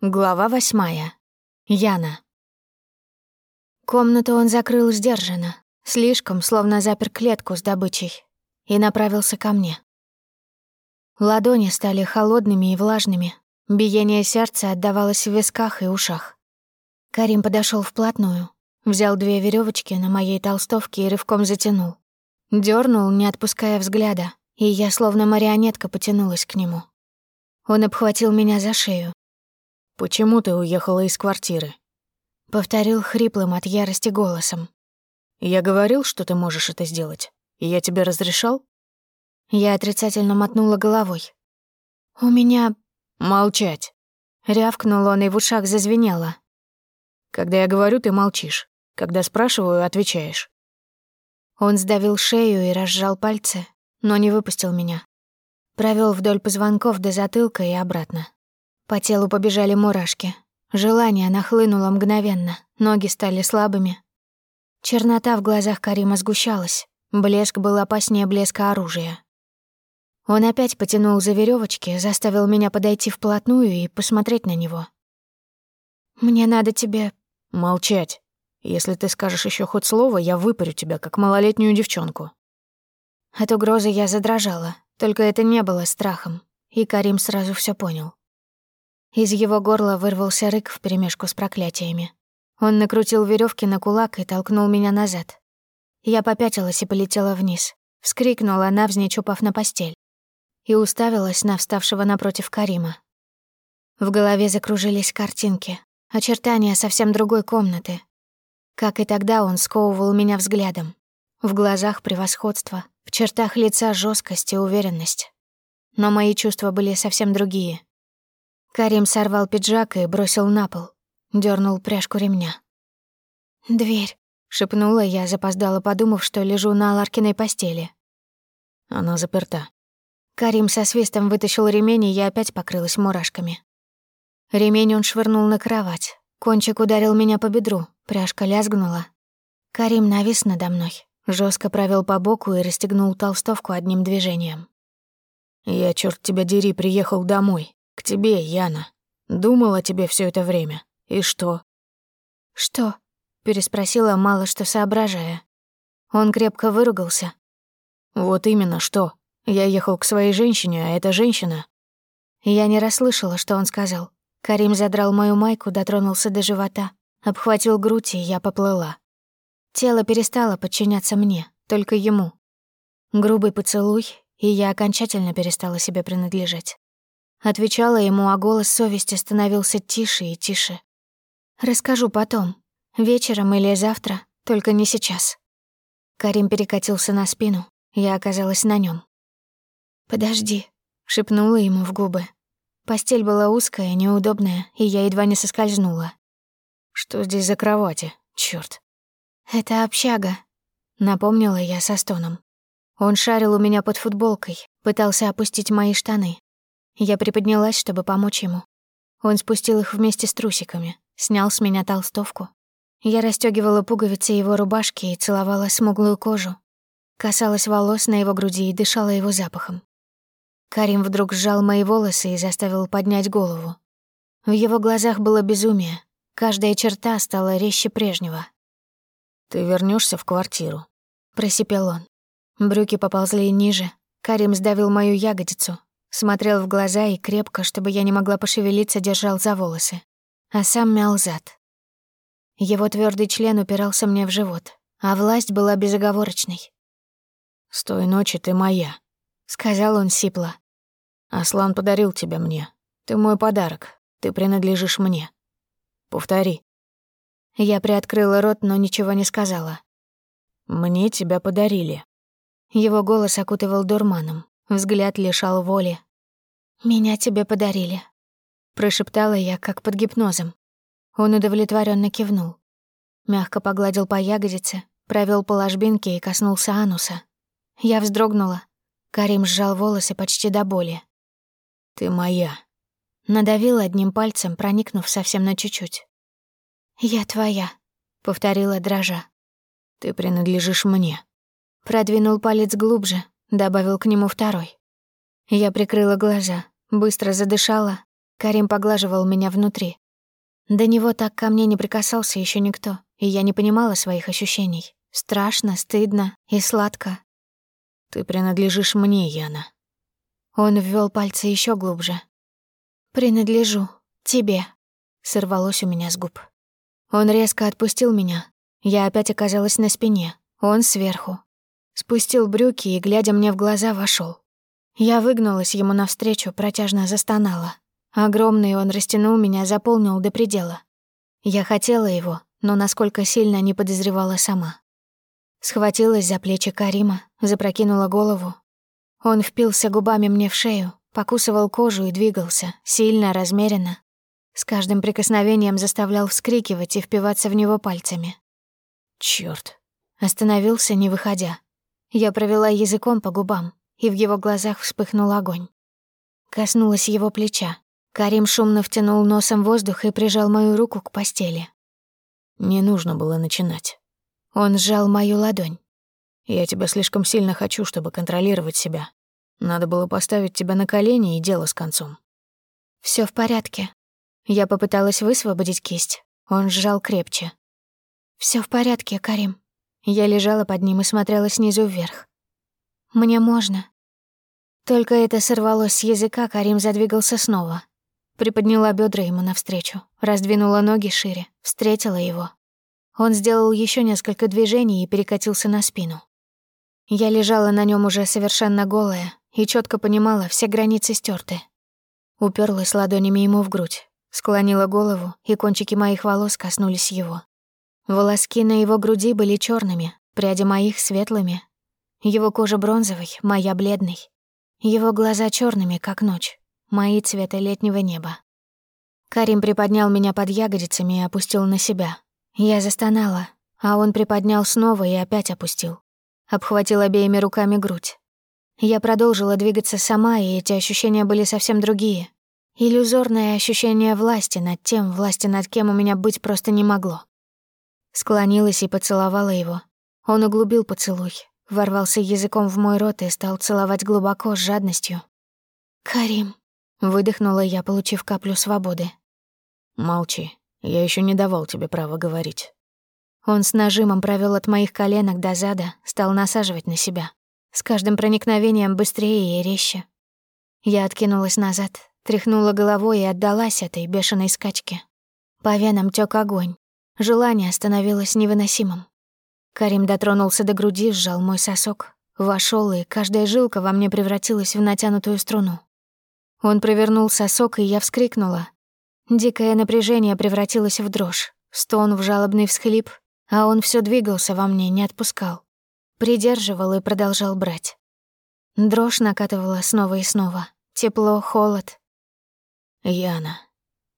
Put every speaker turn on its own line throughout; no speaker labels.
Глава восьмая. Яна. Комнату он закрыл сдержанно, слишком, словно запер клетку с добычей, и направился ко мне. Ладони стали холодными и влажными, биение сердца отдавалось в висках и ушах. Карим подошел вплотную, взял две веревочки на моей толстовке и рывком затянул. дернул, не отпуская взгляда, и я словно марионетка потянулась к нему. Он обхватил меня за шею,
«Почему ты уехала из квартиры?»
Повторил хриплым от ярости голосом.
«Я говорил, что ты можешь это сделать. Я тебе разрешал?»
Я отрицательно мотнула головой. «У меня...»
«Молчать!»
Рявкнул он, и в ушах зазвенело.
«Когда я говорю, ты молчишь. Когда спрашиваю, отвечаешь».
Он сдавил шею и разжал пальцы, но не выпустил меня. Провел вдоль позвонков до затылка и обратно. По телу побежали мурашки. Желание нахлынуло мгновенно, ноги стали слабыми. Чернота в глазах Карима сгущалась, блеск был опаснее блеска оружия. Он опять потянул за веревочки, заставил меня подойти вплотную и посмотреть на него. «Мне надо тебе...»
«Молчать. Если ты скажешь еще хоть слово, я выпарю тебя, как малолетнюю девчонку».
От угрозы я задрожала, только это не было страхом, и Карим сразу все понял. Из его горла вырвался рык вперемешку с проклятиями. Он накрутил веревки на кулак и толкнул меня назад. Я попятилась и полетела вниз. Вскрикнула, навзничь упав на постель. И уставилась на вставшего напротив Карима. В голове закружились картинки, очертания совсем другой комнаты. Как и тогда он сковывал меня взглядом. В глазах превосходство, в чертах лица жесткость и уверенность. Но мои чувства были совсем другие — Карим сорвал пиджак и бросил на пол. дернул пряжку ремня. «Дверь», — шепнула я, запоздала, подумав, что лежу на Ларкиной постели.
Она заперта.
Карим со свистом вытащил ремень, и я опять покрылась мурашками. Ремень он швырнул на кровать. Кончик ударил меня по бедру, пряжка лязгнула. Карим навис надо мной, жестко провел по боку и расстегнул толстовку одним движением.
«Я, черт тебя дери, приехал домой. К тебе, Яна. Думал о тебе все это время. И что?
Что? Переспросила, мало что соображая. Он крепко выругался.
Вот именно что. Я ехал к своей женщине, а эта женщина...
Я не расслышала, что он сказал. Карим задрал мою майку, дотронулся до живота, обхватил грудь, и я поплыла. Тело перестало подчиняться мне, только ему. Грубый поцелуй, и я окончательно перестала себе принадлежать. Отвечала ему, а голос совести становился тише и тише. «Расскажу потом. Вечером или завтра, только не сейчас». Карим перекатился на спину, я оказалась на нем. «Подожди», — шепнула ему в губы. Постель была узкая, неудобная, и я едва не соскользнула.
«Что здесь за кровати? Чёрт!»
«Это общага», — напомнила я со стоном. Он шарил у меня под футболкой, пытался опустить мои штаны, я приподнялась, чтобы помочь ему. Он спустил их вместе с трусиками, снял с меня толстовку. Я расстёгивала пуговицы его рубашки и целовала смуглую кожу. Касалась волос на его груди и дышала его запахом. Карим вдруг сжал мои волосы и заставил поднять голову. В его глазах было безумие. Каждая черта стала резче прежнего.
«Ты вернешься в квартиру», —
просипел он. Брюки поползли ниже. Карим сдавил мою ягодицу, Смотрел в глаза и крепко, чтобы я не могла пошевелиться, держал за волосы. А сам мял зад. Его твердый член упирался мне в живот, а власть была безоговорочной.
«С той ночи ты моя», — сказал он сипло. «Аслан подарил тебя мне. Ты мой подарок. Ты принадлежишь мне. Повтори».
Я приоткрыла рот, но ничего не сказала.
«Мне тебя подарили».
Его голос окутывал дурманом, Взгляд лишал воли. «Меня тебе подарили», — прошептала я, как под гипнозом. Он удовлетворенно кивнул. Мягко погладил по ягодице, провел по ложбинке и коснулся ануса. Я вздрогнула. Карим сжал волосы почти до боли.
«Ты моя», —
надавил одним пальцем, проникнув совсем на чуть-чуть. «Я твоя», — повторила дрожа.
«Ты принадлежишь мне».
Продвинул палец глубже, Добавил к нему второй. Я прикрыла глаза, быстро задышала. Карим поглаживал меня внутри. До него так ко мне не прикасался еще никто, и я не понимала своих ощущений. Страшно, стыдно и сладко.
«Ты принадлежишь мне, Яна».
Он ввел пальцы еще глубже. «Принадлежу тебе», — сорвалось у меня с губ. Он резко отпустил меня. Я опять оказалась на спине, он сверху. Спустил брюки и, глядя мне в глаза, вошел. Я выгнулась ему навстречу, протяжно застонала. Огромный он растянул меня, заполнил до предела. Я хотела его, но насколько сильно не подозревала сама. Схватилась за плечи Карима, запрокинула голову. Он впился губами мне в шею, покусывал кожу и двигался, сильно, размеренно. С каждым прикосновением заставлял вскрикивать и впиваться в него пальцами.
Чёрт.
Остановился, не выходя. Я провела языком по губам, и в его глазах вспыхнул огонь. Коснулась его плеча, Карим шумно втянул носом воздух и прижал мою руку к постели.
Не нужно было начинать.
Он сжал мою ладонь.
Я тебя слишком сильно хочу, чтобы контролировать себя. Надо было поставить тебя на колени и дело с концом.
Все в порядке. Я попыталась высвободить кисть. Он сжал крепче. Все в порядке, Карим. Я лежала под ним и смотрела снизу вверх. Мне можно. Только это сорвалось с языка, Карим задвигался снова. Приподняла бедра ему навстречу, раздвинула ноги шире, встретила его. Он сделал еще несколько движений и перекатился на спину. Я лежала на нем уже совершенно голая и четко понимала, все границы стерты. Уперлась ладонями ему в грудь, склонила голову, и кончики моих волос коснулись его. Волоски на его груди были черными, пряди моих светлыми. Его кожа бронзовой, моя бледной. Его глаза черными, как ночь мои цвета летнего неба. Карим приподнял меня под ягодицами и опустил на себя. Я застонала, а он приподнял снова и опять опустил. Обхватил обеими руками грудь. Я продолжила двигаться сама, и эти ощущения были совсем другие. Иллюзорное ощущение власти над тем, власти над кем у меня быть просто не могло. Склонилась и поцеловала его. Он углубил поцелуй, ворвался языком в мой рот и стал целовать глубоко, с жадностью. «Карим», Выдохнула я, получив каплю свободы.
«Молчи, я еще не давал тебе права говорить».
Он с нажимом провел от моих коленок до зада, стал насаживать на себя. С каждым проникновением быстрее и резче. Я откинулась назад, тряхнула головой и отдалась этой бешеной скачке. По венам тёк огонь. Желание становилось невыносимым. Карим дотронулся до груди, сжал мой сосок, вошел, и каждая жилка во мне превратилась в натянутую струну. Он провернул сосок, и я вскрикнула. Дикое напряжение превратилось в дрожь, стон в жалобный всхлип, а он все двигался во мне, не отпускал. Придерживал и продолжал брать. Дрожь накатывала снова и снова. Тепло, холод.
«Яна».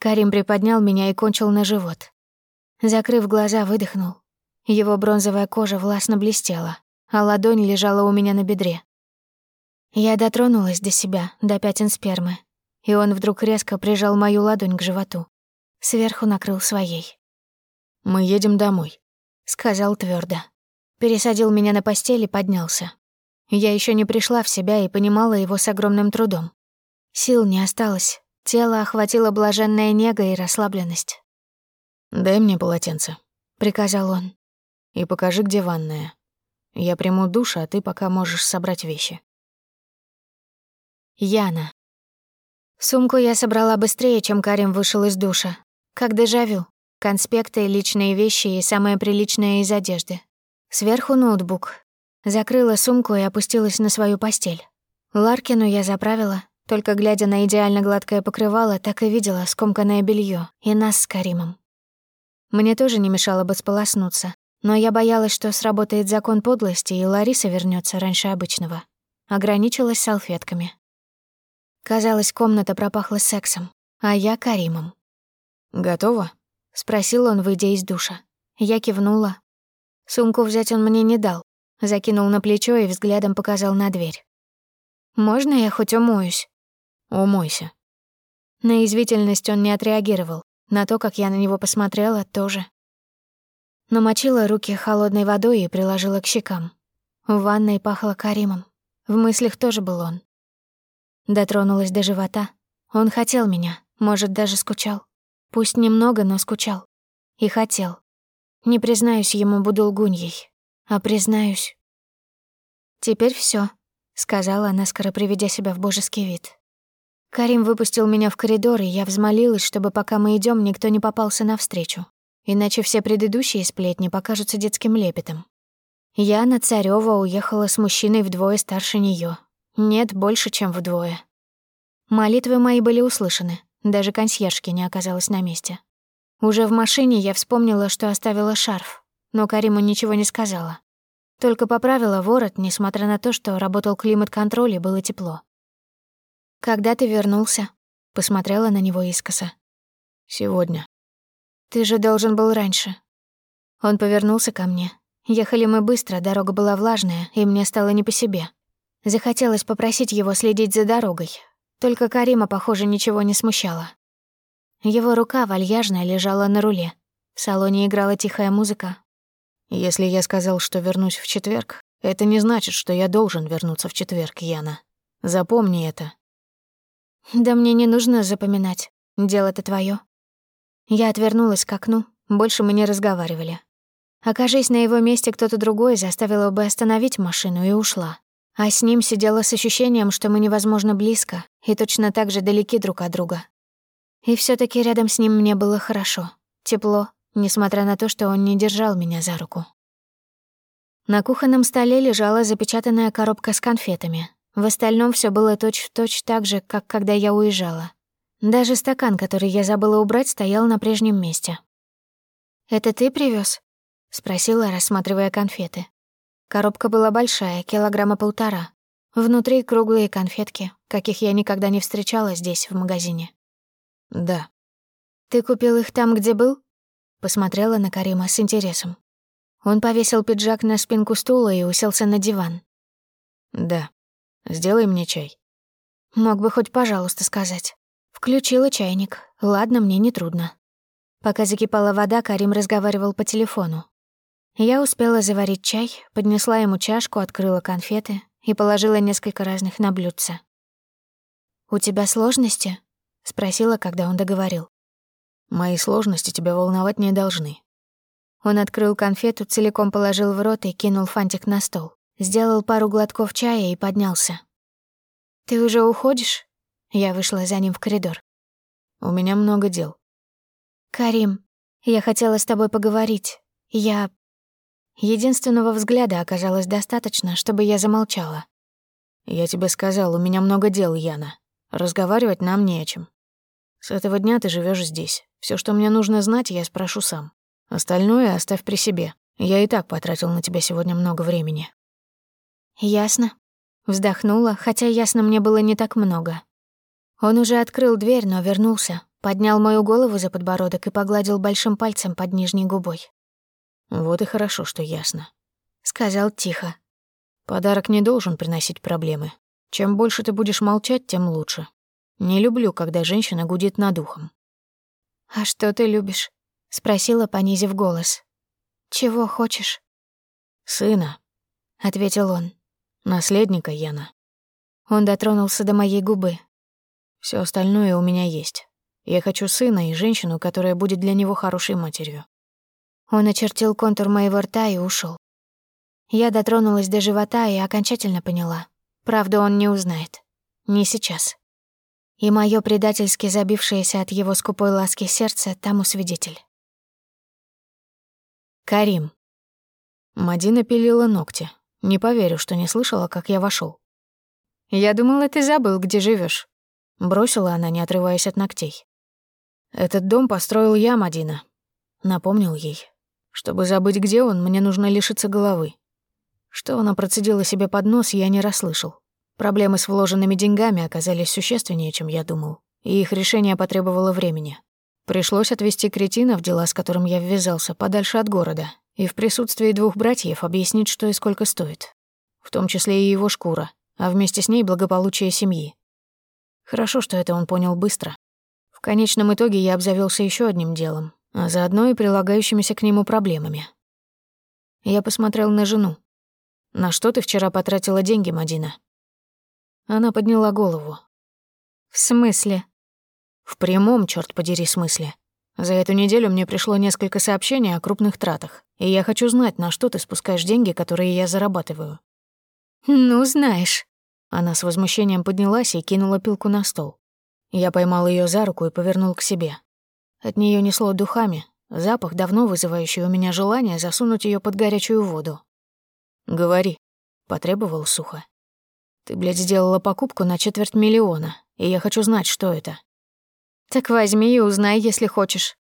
Карим приподнял меня и кончил на живот. Закрыв глаза, выдохнул. Его бронзовая кожа властно блестела, а ладонь лежала у меня на бедре. Я дотронулась до себя, до пятен спермы, и он вдруг резко прижал мою ладонь к животу. Сверху накрыл своей.
«Мы едем домой», —
сказал твердо. Пересадил меня на постель и поднялся. Я еще не пришла в себя и понимала его с огромным трудом. Сил не осталось, тело охватило блаженная нега и расслабленность.
«Дай мне полотенце», —
приказал он.
«И покажи, где ванная. Я приму душ, а ты пока можешь собрать вещи».
Яна. Сумку я собрала быстрее, чем Карим вышел из душа. Как дежавю. Конспекты, личные вещи и самое приличное из одежды. Сверху ноутбук. Закрыла сумку и опустилась на свою постель. Ларкину я заправила, только глядя на идеально гладкое покрывало, так и видела скомканное белье и нас с Каримом. Мне тоже не мешало бы сполоснуться, но я боялась, что сработает закон подлости, и Лариса вернется раньше обычного. Ограничилась салфетками. Казалось, комната пропахла сексом, а я — Каримом.
«Готово?»
— спросил он, выйдя из душа. Я кивнула. Сумку взять он мне не дал. Закинул на плечо и взглядом показал на дверь. «Можно я хоть умоюсь?»
«Умойся».
На извительность он не отреагировал. На то, как я на него посмотрела, тоже. Намочила руки холодной водой и приложила к щекам. В ванной пахло Каримом. В мыслях тоже был он. Дотронулась до живота. Он хотел меня, Может, даже скучал. Пусть немного, но скучал. И хотел. Не признаюсь ему, буду лгуньей. А признаюсь. Теперь все, сказала, наскоро приведя себя в божеский вид. Карим выпустил меня в коридор, и я взмолилась, чтобы пока мы идем, никто не попался навстречу. Иначе все предыдущие сплетни покажутся детским лепетом. Яна Царёва уехала с мужчиной вдвое старше неё. Нет, больше, чем вдвое. Молитвы мои были услышаны, даже консьержки не оказалась на месте. Уже в машине я вспомнила, что оставила шарф, но Кариму ничего не сказала. Только поправила ворот, несмотря на то, что работал климат-контроль и было тепло. «Когда ты вернулся?» — посмотрела на него искоса.
«Сегодня».
«Ты же должен был раньше». Он повернулся ко мне, Ехали мы быстро, дорога была влажная, и мне стало не по себе. Захотелось попросить его следить за дорогой. Только Карима, похоже, ничего не смущало. Его рука вальяжная лежала на руле. В салоне играла тихая музыка.
«Если я сказал, что вернусь в четверг, это не значит, что я должен вернуться в четверг, Яна. Запомни это».
«Да мне не нужно запоминать. Дело-то твое. Я отвернулась к окну. Больше мы не разговаривали. Окажись на его месте кто-то другой, заставила бы остановить машину и ушла. А с ним сидела с ощущением, что мы невозможно близко и точно так же далеки друг от друга. И все таки рядом с ним мне было хорошо, тепло, несмотря на то, что он не держал меня за руку. На кухонном столе лежала запечатанная коробка с конфетами. В остальном все было точь-в-точь точь так же, как когда я уезжала. Даже стакан, который я забыла убрать, стоял на прежнем месте. «Это ты привез? — спросила, рассматривая конфеты. Коробка была большая, килограмма полтора. Внутри круглые конфетки, каких я никогда не встречала здесь, в магазине.
«Да».
«Ты купил их там, где был?» Посмотрела на Карима с интересом. Он повесил пиджак на спинку стула и уселся на диван.
«Да. Сделай мне чай».
Мог бы хоть пожалуйста сказать. Включила чайник. Ладно, мне не трудно. Пока закипала вода, Карим разговаривал по телефону. Я успела заварить чай, поднесла ему чашку, открыла конфеты и положила несколько разных на блюдце. «У тебя сложности?» — спросила, когда он договорил.
«Мои сложности тебя волновать не должны».
Он открыл конфету, целиком положил в рот и кинул фантик на стол. Сделал пару глотков чая и поднялся. «Ты уже уходишь?» Я вышла за ним в коридор.
«У меня много дел».
«Карим, я хотела с тобой поговорить. Я Единственного взгляда оказалось достаточно, чтобы я замолчала.
«Я тебе сказал, у меня много дел, Яна. Разговаривать нам не о чем. С этого дня ты живешь здесь. Все, что мне нужно знать, я спрошу сам. Остальное оставь при себе. Я и так потратил на тебя сегодня много времени».
«Ясно». Вздохнула, хотя ясно мне было не так много. Он уже открыл дверь, но вернулся, поднял мою голову за подбородок и погладил большим пальцем под нижней губой.
«Вот и хорошо, что ясно», —
сказал тихо.
«Подарок не должен приносить проблемы. Чем больше ты будешь молчать, тем лучше. Не люблю, когда женщина гудит над ухом».
«А что ты любишь?» — спросила, понизив голос. «Чего хочешь?»
«Сына», —
ответил он.
«Наследника, Яна».
Он дотронулся до моей губы.
Все остальное у меня есть. Я хочу сына и женщину, которая будет для него хорошей матерью.
Он очертил контур моего рта и ушел. Я дотронулась до живота и окончательно поняла. Правду он не узнает. Не сейчас. И моё предательски забившееся от его скупой ласки сердце тому свидетель.
Карим. Мадина пилила ногти. Не поверю, что не слышала, как я вошел.
«Я думала, ты забыл, где живешь.
Бросила она, не отрываясь от ногтей. «Этот дом построил я, Мадина», — напомнил ей. Чтобы забыть, где он, мне нужно лишиться головы. Что она процедила себе под нос, я не расслышал. Проблемы с вложенными деньгами оказались существеннее, чем я думал, и их решение потребовало времени. Пришлось отвезти кретина в дела, с которым я ввязался, подальше от города, и в присутствии двух братьев объяснить, что и сколько стоит. В том числе и его шкура, а вместе с ней благополучие семьи. Хорошо, что это он понял быстро. В конечном итоге я обзавелся еще одним делом, а заодно и прилагающимися к нему проблемами. Я посмотрел на жену. «На что ты вчера потратила деньги, Мадина?» Она подняла голову.
«В смысле?»
В прямом, черт подери, смысле. За эту неделю мне пришло несколько сообщений о крупных тратах, и я хочу знать, на что ты спускаешь деньги, которые я зарабатываю.
Ну, знаешь.
Она с возмущением поднялась и кинула пилку на стол. Я поймал ее за руку и повернул к себе. От нее несло духами, запах, давно вызывающий у меня желание засунуть ее под горячую воду. «Говори», — потребовал сухо. «Ты, блядь, сделала покупку на четверть миллиона, и я хочу знать, что это».
«Так возьми и узнай, если хочешь».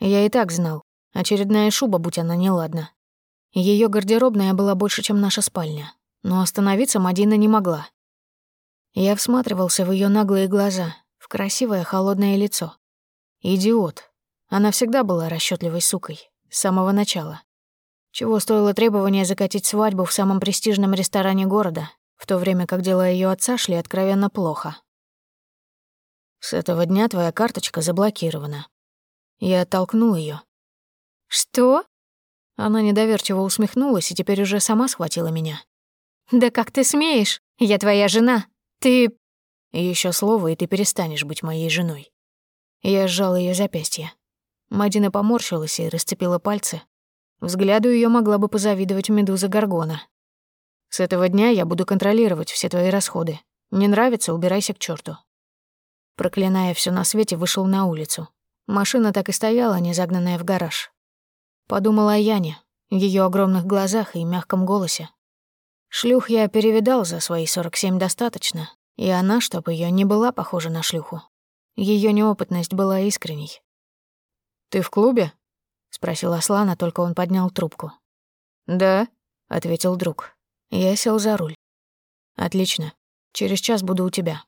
Я и так знал. Очередная шуба, будь она неладна. Ее гардеробная была больше, чем наша спальня, но остановиться Мадина не могла. Я всматривался в ее наглые глаза, в красивое холодное лицо. Идиот. Она всегда была расчетливой сукой, с самого начала. Чего стоило требование закатить свадьбу в самом престижном ресторане города, в то время как дела ее отца шли откровенно плохо. С этого дня твоя карточка заблокирована. Я оттолкнул ее.
Что?
Она недоверчиво усмехнулась и теперь уже сама схватила меня.
Да как ты смеешь? Я твоя жена. Ты
еще слово, и ты перестанешь быть моей женой. Я сжал ее запястье. Мадина поморщилась и расцепила пальцы. Взгляду ее могла бы позавидовать медуза Гаргона. С этого дня я буду контролировать все твои расходы. Не нравится — убирайся к черту. Проклиная все на свете, вышел на улицу. Машина так и стояла, не загнанная в гараж. Подумала о Яне, ее огромных глазах и мягком голосе. Шлюх я перевидал за свои 47 достаточно, и она, чтобы ее не была похожа на шлюху. Ее неопытность была искренней. «Ты в клубе?» — спросил Аслана, только он поднял трубку. «Да», — ответил друг. Я сел за руль. «Отлично. Через час буду у тебя».